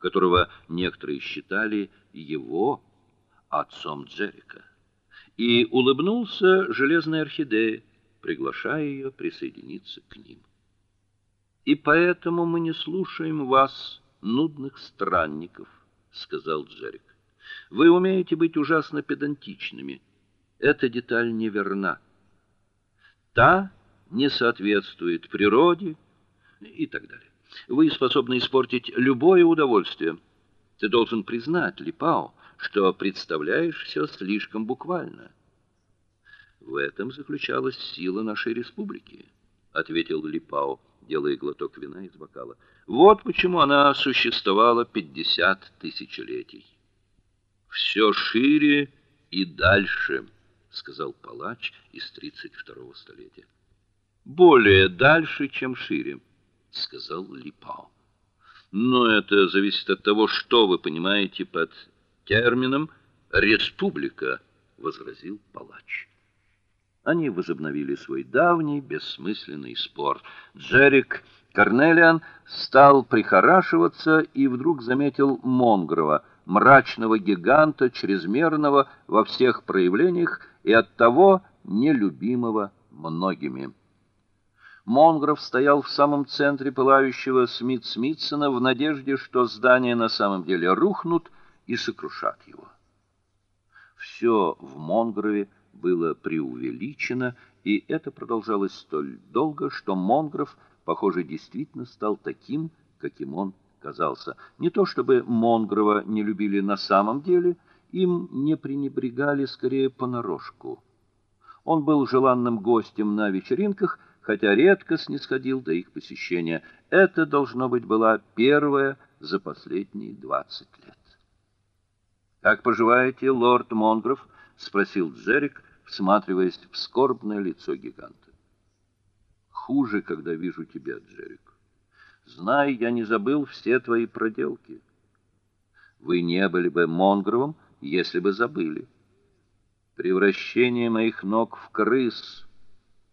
которого некоторые считали его отцом Джерика. И улыбнулся железной орхидее, приглашая ее присоединиться к ним. И поэтому мы не слушаем вас, нудных странников, сказал Джерик. Вы умеете быть ужасно педантичными. Эта деталь неверна. Та не соответствует природе и так далее. Вы способны испортить любое удовольствие. Ты должен признать, Липао, что представляешь все слишком буквально. В этом заключалась сила нашей республики, ответил Липао, делая глоток вина из бокала. Вот почему она существовала пятьдесят тысячелетий. Все шире и дальше, сказал палач из тридцать второго столетия. Более дальше, чем шире сказал Липао. Но это зависит от того, что вы понимаете под термином республика, возразил палач. Они возобновили свой давний бессмысленный спор. Джерик Корнелиан стал прихорашиваться и вдруг заметил Монгрова, мрачного гиганта, чрезмерного во всех проявлениях и оттого нелюбимого многими. Монгров стоял в самом центре пылающего Смит-Смитсона в надежде, что здания на самом деле рухнут и сокрушат его. Все в Монгрове было преувеличено, и это продолжалось столь долго, что Монгров, похоже, действительно стал таким, каким он казался. Не то чтобы Монгрова не любили на самом деле, им не пренебрегали скорее понарошку. Он был желанным гостем на вечеринках, хотя редко снисходил до их посещения. Это должно быть была первая за последние двадцать лет. Как поживаете, лорд Монгров? спросил Джерик, всматриваясь в скорбное лицо гиганта. Хуже, когда вижу тебя, Джерик. Знай, я не забыл все твои проделки. Вы не были бы Монгровым, если бы забыли. Превращение моих ног в крыс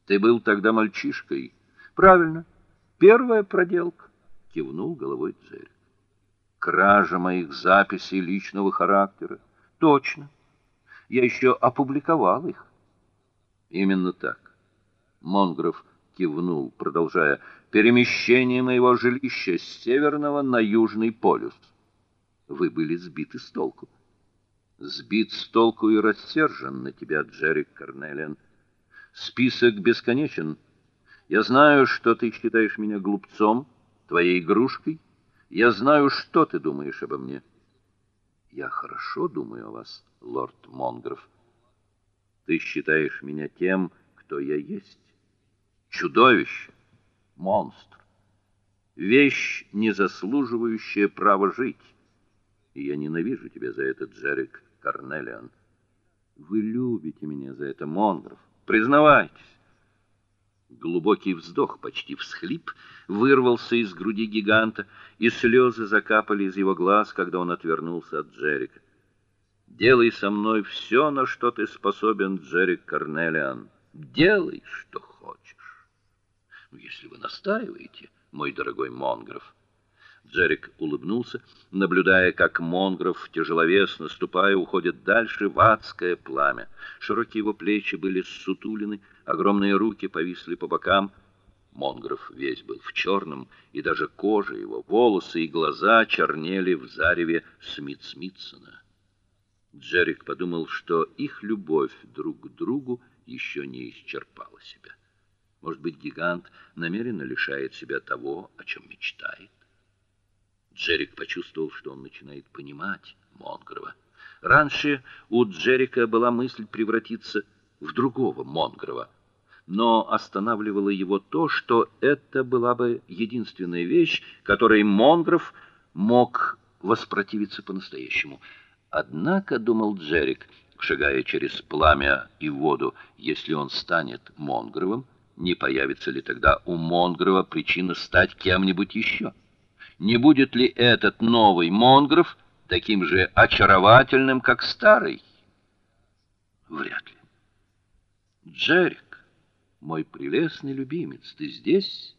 ты был тогда мальчишкой. Правильно. Первая проделка, кивнул головой Джерри. Кража моих записей личного характера. Точно. Я еще опубликовал их. Именно так. Монгров кивнул, продолжая: "Перемещение моего жилища с северного на южный полюс. Вы были сбиты с толку. Сбит с толку и рассержен на тебя, Джерри Карнелиан. Список бесконечен. Я знаю, что ты считаешь меня глупцом, твоей игрушкой. Я знаю, что ты думаешь обо мне. Я хорошо думаю о вас, лорд Монгров. Ты считаешь меня тем, кто я есть. Чудовище, монстр. Вещь, не заслуживающая права жить. И я ненавижу тебя за это, Джерик Карнелиан. Вы любите меня за это, Монгров. Признавайтесь. Глубокий вздох, почти всхлип, вырвался из груди гиганта, и слезы закапали из его глаз, когда он отвернулся от Джерика. Делай со мной все, на что ты способен, Джерик Карнелиан. Делай, что хочешь. Ну, если вы настаиваете, мой дорогой Монгров. Джерик улыбнулся, наблюдая, как Монгров, тяжеловесно ступая, уходит дальше в адское пламя. Широкие его плечи были ссутулены, огромные руки повисли по бокам. Монгров весь был в черном, и даже кожа его, волосы и глаза чернели в зареве Смит-Смитсона. Джерик подумал, что их любовь друг к другу еще не исчерпала себя. Может быть, гигант намеренно лишает себя того, о чем мечтает. Джерик почувствовал, что он начинает понимать Монгрова. Раньше у Джерика была мысль превратиться в другого Монгрова, но останавливало его то, что это была бы единственная вещь, которой Монгров мог воспротивиться по-настоящему. Однако, думал Джерик, шагая через пламя и воду, если он станет Монгровым, не появится ли тогда у Монгрова причина стать кем-нибудь еще? Не будет ли этот новый Монгров таким же очаровательным, как старый? Вряд ли. Джерик, мой прелестный любимец, ты здесь?